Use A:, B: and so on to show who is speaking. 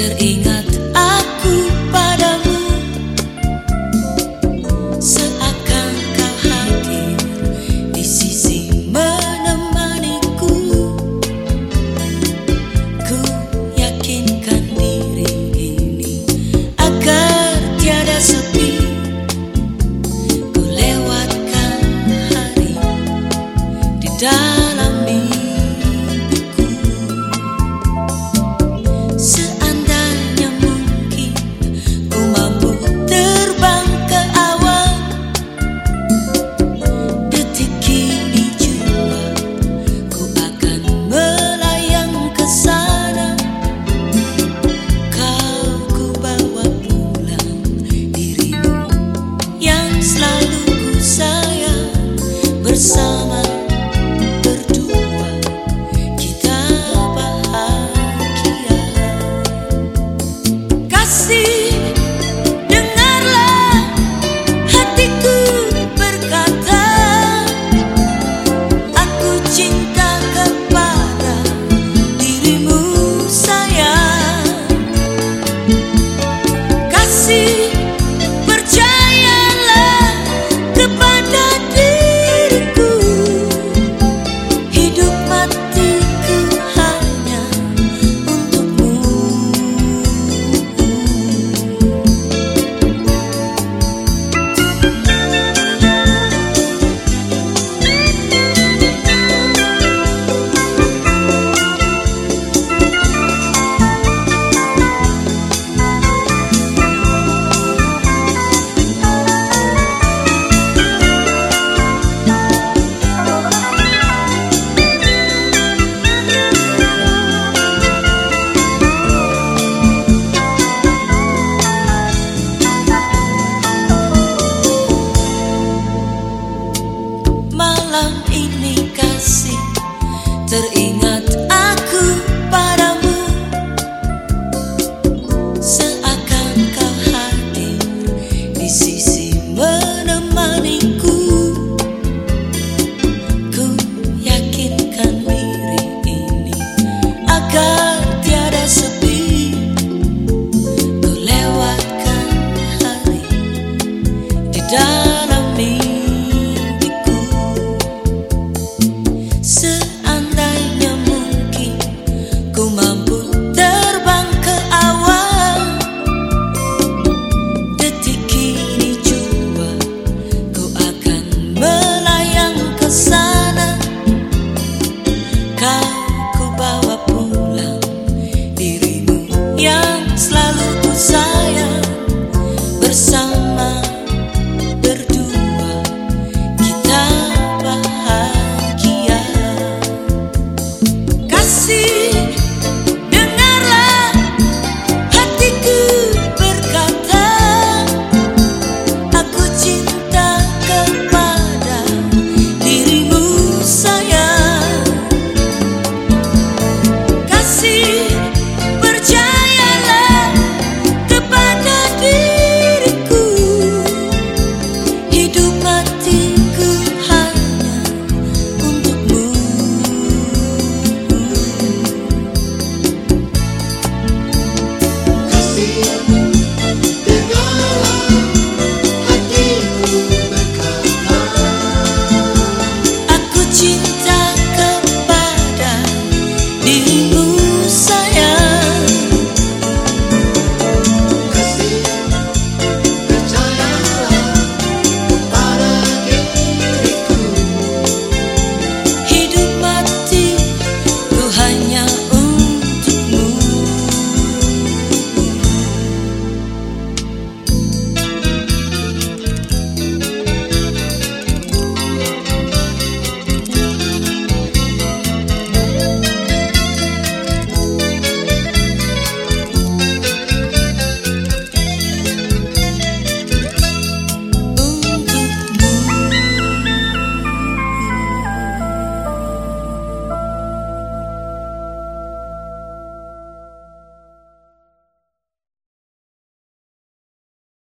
A: er één. Kasih